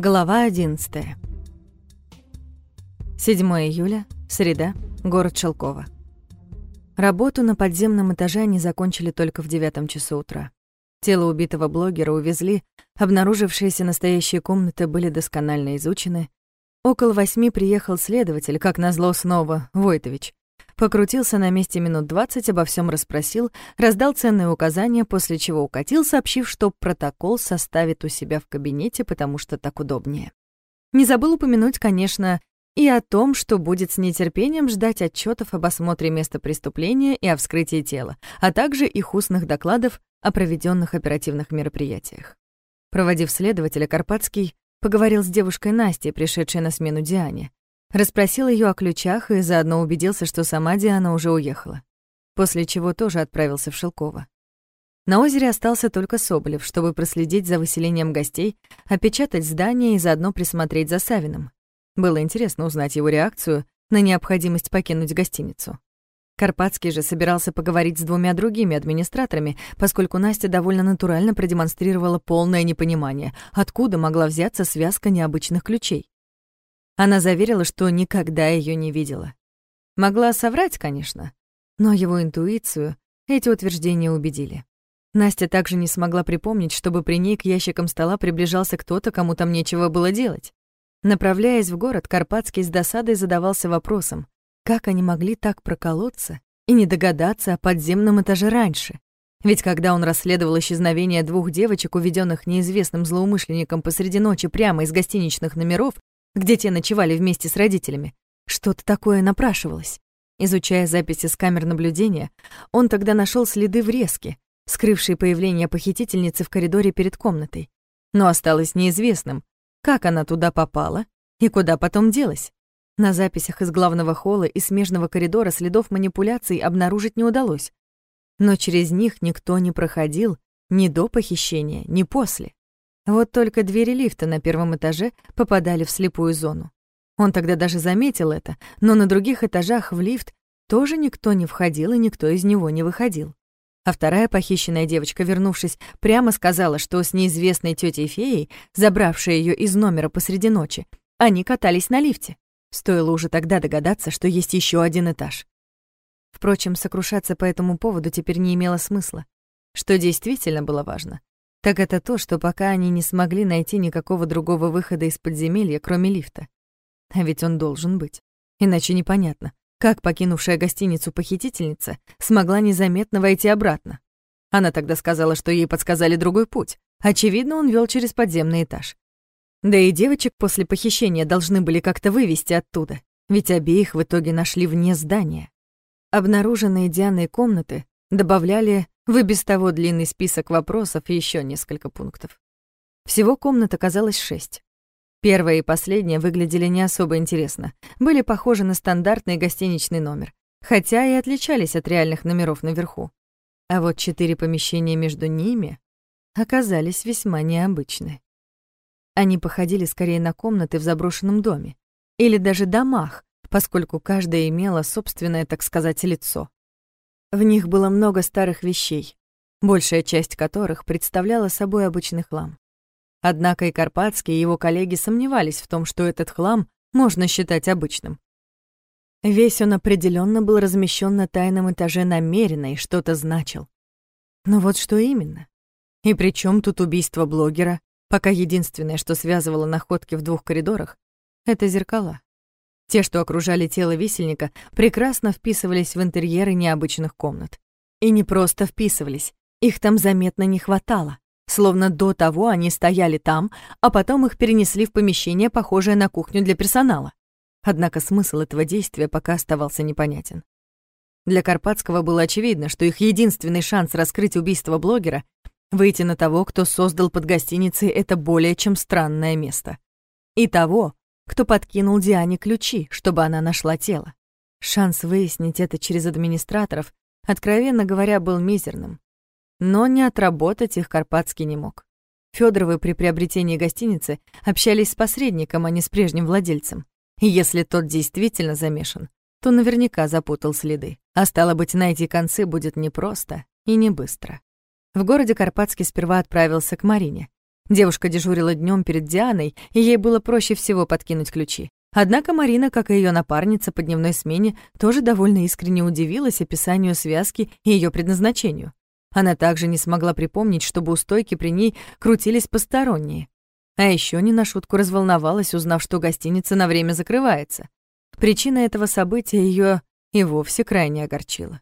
Глава 11. 7 июля, среда, город Шелково. Работу на подземном этаже они закончили только в девятом часу утра. Тело убитого блогера увезли, обнаружившиеся настоящие комнаты были досконально изучены. Около восьми приехал следователь, как назло снова, Войтович. Покрутился на месте минут двадцать, обо всем расспросил, раздал ценные указания, после чего укатил, сообщив, что протокол составит у себя в кабинете, потому что так удобнее. Не забыл упомянуть, конечно, и о том, что будет с нетерпением ждать отчетов об осмотре места преступления и о вскрытии тела, а также их устных докладов о проведенных оперативных мероприятиях. Проводив следователя, Карпатский поговорил с девушкой Настей, пришедшей на смену Диане. Расспросил ее о ключах и заодно убедился, что сама Диана уже уехала. После чего тоже отправился в Шелково. На озере остался только Соболев, чтобы проследить за выселением гостей, опечатать здание и заодно присмотреть за Савиным. Было интересно узнать его реакцию на необходимость покинуть гостиницу. Карпатский же собирался поговорить с двумя другими администраторами, поскольку Настя довольно натурально продемонстрировала полное непонимание, откуда могла взяться связка необычных ключей. Она заверила, что никогда ее не видела. Могла соврать, конечно, но его интуицию эти утверждения убедили. Настя также не смогла припомнить, чтобы при ней к ящикам стола приближался кто-то, кому там нечего было делать. Направляясь в город, Карпатский с досадой задавался вопросом, как они могли так проколоться и не догадаться о подземном этаже раньше. Ведь когда он расследовал исчезновение двух девочек, уведенных неизвестным злоумышленником посреди ночи прямо из гостиничных номеров, где те ночевали вместе с родителями. Что-то такое напрашивалось. Изучая записи с камер наблюдения, он тогда нашел следы врезки, скрывшие появление похитительницы в коридоре перед комнатой. Но осталось неизвестным, как она туда попала и куда потом делась. На записях из главного холла и смежного коридора следов манипуляций обнаружить не удалось. Но через них никто не проходил ни до похищения, ни после. Вот только двери лифта на первом этаже попадали в слепую зону. Он тогда даже заметил это, но на других этажах в лифт тоже никто не входил и никто из него не выходил. А вторая похищенная девочка, вернувшись, прямо сказала, что с неизвестной тетей феей, забравшей ее из номера посреди ночи, они катались на лифте. Стоило уже тогда догадаться, что есть еще один этаж. Впрочем, сокрушаться по этому поводу теперь не имело смысла. Что действительно было важно, так это то, что пока они не смогли найти никакого другого выхода из подземелья, кроме лифта. А ведь он должен быть. Иначе непонятно, как покинувшая гостиницу похитительница смогла незаметно войти обратно. Она тогда сказала, что ей подсказали другой путь. Очевидно, он вел через подземный этаж. Да и девочек после похищения должны были как-то вывести оттуда, ведь обеих в итоге нашли вне здания. Обнаруженные Дианой комнаты добавляли в и без того длинный список вопросов и еще несколько пунктов. Всего комнат оказалось шесть. Первая и последняя выглядели не особо интересно, были похожи на стандартный гостиничный номер, хотя и отличались от реальных номеров наверху. А вот четыре помещения между ними оказались весьма необычны. Они походили скорее на комнаты в заброшенном доме или даже домах, поскольку каждая имела собственное, так сказать, лицо. В них было много старых вещей, большая часть которых представляла собой обычный хлам. Однако и Карпатский, и его коллеги сомневались в том, что этот хлам можно считать обычным. Весь он определенно был размещен на тайном этаже намеренно и что-то значил. Но вот что именно? И при чем тут убийство блогера, пока единственное, что связывало находки в двух коридорах, это зеркала. Те, что окружали тело висельника, прекрасно вписывались в интерьеры необычных комнат. И не просто вписывались, их там заметно не хватало. Словно до того они стояли там, а потом их перенесли в помещение, похожее на кухню для персонала. Однако смысл этого действия пока оставался непонятен. Для Карпатского было очевидно, что их единственный шанс раскрыть убийство блогера — выйти на того, кто создал под гостиницей это более чем странное место. И того, кто подкинул Диане ключи, чтобы она нашла тело. Шанс выяснить это через администраторов, откровенно говоря, был мизерным. Но не отработать их Карпатский не мог. Федоровы при приобретении гостиницы общались с посредником, а не с прежним владельцем. И если тот действительно замешан, то наверняка запутал следы. А стало быть, найти концы будет непросто и не быстро. В городе Карпатский сперва отправился к Марине. Девушка дежурила днем перед Дианой, и ей было проще всего подкинуть ключи. Однако Марина, как и ее напарница по дневной смене, тоже довольно искренне удивилась описанию связки и ее предназначению. Она также не смогла припомнить, чтобы у стойки при ней крутились посторонние. А еще не на шутку разволновалась, узнав, что гостиница на время закрывается. Причина этого события ее и вовсе крайне огорчила.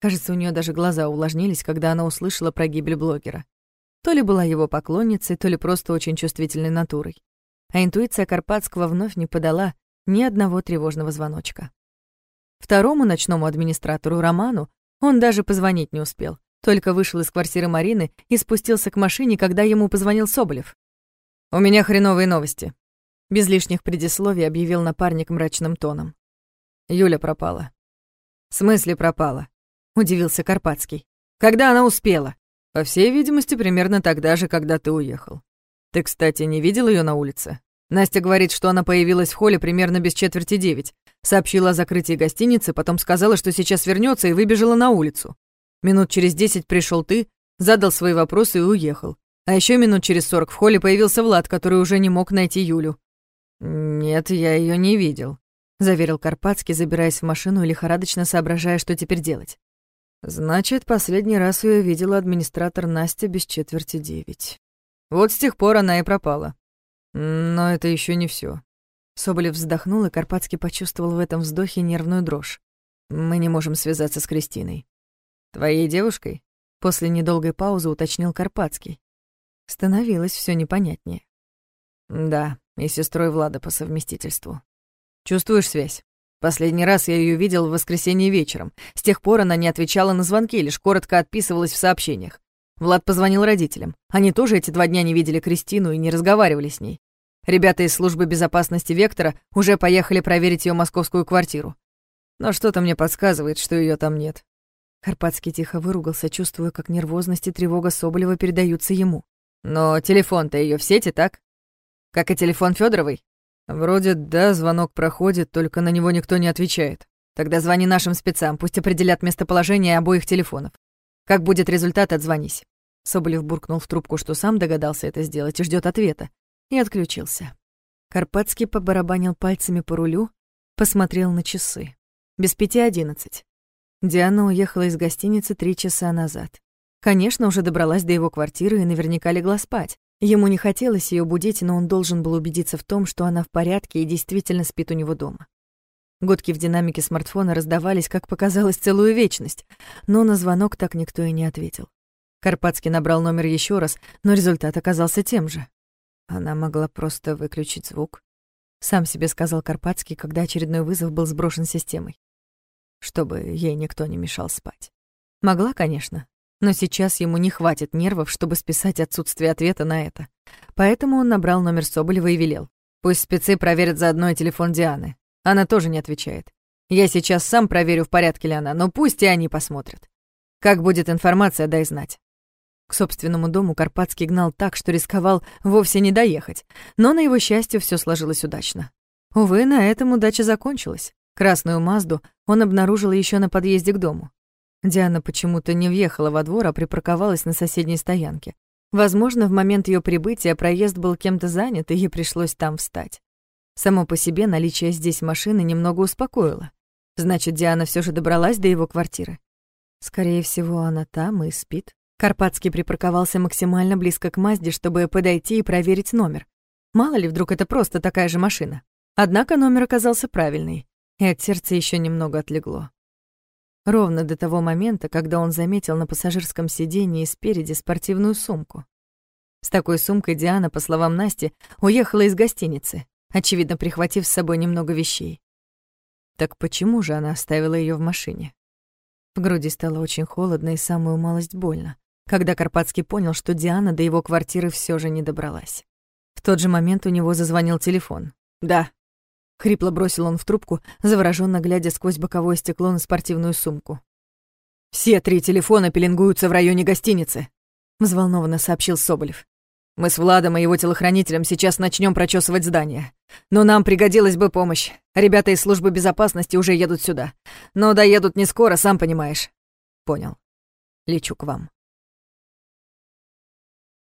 Кажется, у нее даже глаза увлажнились, когда она услышала про гибель блогера. То ли была его поклонницей, то ли просто очень чувствительной натурой. А интуиция Карпатского вновь не подала ни одного тревожного звоночка. Второму ночному администратору Роману он даже позвонить не успел. Только вышел из квартиры Марины и спустился к машине, когда ему позвонил Соболев. «У меня хреновые новости», — без лишних предисловий объявил напарник мрачным тоном. Юля пропала. «В смысле пропала?» — удивился Карпатский. «Когда она успела?» «По всей видимости, примерно тогда же, когда ты уехал. Ты, кстати, не видел ее на улице?» Настя говорит, что она появилась в холле примерно без четверти девять, сообщила о закрытии гостиницы, потом сказала, что сейчас вернется и выбежала на улицу. Минут через десять пришел ты, задал свои вопросы и уехал. А еще минут через сорок в холле появился Влад, который уже не мог найти Юлю. «Нет, я ее не видел», — заверил Карпатский, забираясь в машину и лихорадочно соображая, что теперь делать. «Значит, последний раз ее видела администратор Настя без четверти девять. Вот с тех пор она и пропала. Но это еще не все. Соболев вздохнул, и Карпатский почувствовал в этом вздохе нервную дрожь. «Мы не можем связаться с Кристиной. «Твоей девушкой?» После недолгой паузы уточнил Карпатский. Становилось все непонятнее. «Да, и сестрой Влада по совместительству. Чувствуешь связь? Последний раз я ее видел в воскресенье вечером. С тех пор она не отвечала на звонки, лишь коротко отписывалась в сообщениях. Влад позвонил родителям. Они тоже эти два дня не видели Кристину и не разговаривали с ней. Ребята из службы безопасности Вектора уже поехали проверить ее московскую квартиру. Но что-то мне подсказывает, что ее там нет. Карпатский тихо выругался, чувствуя, как нервозность и тревога Соболева передаются ему. «Но телефон-то ее в сети, так? Как и телефон Федоровой? «Вроде да, звонок проходит, только на него никто не отвечает. Тогда звони нашим спецам, пусть определят местоположение обоих телефонов. Как будет результат, отзвонись». Соболев буркнул в трубку, что сам догадался это сделать и ждет ответа, и отключился. Карпатский побарабанил пальцами по рулю, посмотрел на часы. Без пяти одиннадцать. Диана уехала из гостиницы три часа назад. Конечно, уже добралась до его квартиры и наверняка легла спать. Ему не хотелось ее будить, но он должен был убедиться в том, что она в порядке и действительно спит у него дома. Гудки в динамике смартфона раздавались, как показалось, целую вечность, но на звонок так никто и не ответил. Карпатский набрал номер еще раз, но результат оказался тем же. Она могла просто выключить звук. Сам себе сказал Карпатский, когда очередной вызов был сброшен системой чтобы ей никто не мешал спать. Могла, конечно, но сейчас ему не хватит нервов, чтобы списать отсутствие ответа на это. Поэтому он набрал номер Соболева и велел. Пусть спецы проверят заодно и телефон Дианы. Она тоже не отвечает. Я сейчас сам проверю, в порядке ли она, но пусть и они посмотрят. Как будет информация, дай знать. К собственному дому Карпатский гнал так, что рисковал вовсе не доехать, но на его счастье все сложилось удачно. Увы, на этом удача закончилась. Красную Мазду он обнаружил еще на подъезде к дому. Диана почему-то не въехала во двор, а припарковалась на соседней стоянке. Возможно, в момент ее прибытия проезд был кем-то занят, и ей пришлось там встать. Само по себе наличие здесь машины немного успокоило. Значит, Диана все же добралась до его квартиры. Скорее всего, она там и спит. Карпатский припарковался максимально близко к Мазде, чтобы подойти и проверить номер. Мало ли, вдруг это просто такая же машина. Однако номер оказался правильный и от сердца еще немного отлегло. Ровно до того момента, когда он заметил на пассажирском сиденье спереди спортивную сумку. С такой сумкой Диана, по словам Насти, уехала из гостиницы, очевидно, прихватив с собой немного вещей. Так почему же она оставила ее в машине? В груди стало очень холодно и самую малость больно, когда Карпатский понял, что Диана до его квартиры все же не добралась. В тот же момент у него зазвонил телефон. «Да», — хрипло бросил он в трубку, завороженно глядя сквозь боковое стекло на спортивную сумку. «Все три телефона пеленгуются в районе гостиницы», — взволнованно сообщил Соболев. «Мы с Владом и его телохранителем сейчас начнем прочесывать здание. Но нам пригодилась бы помощь. Ребята из службы безопасности уже едут сюда. Но доедут не скоро, сам понимаешь». «Понял. Лечу к вам».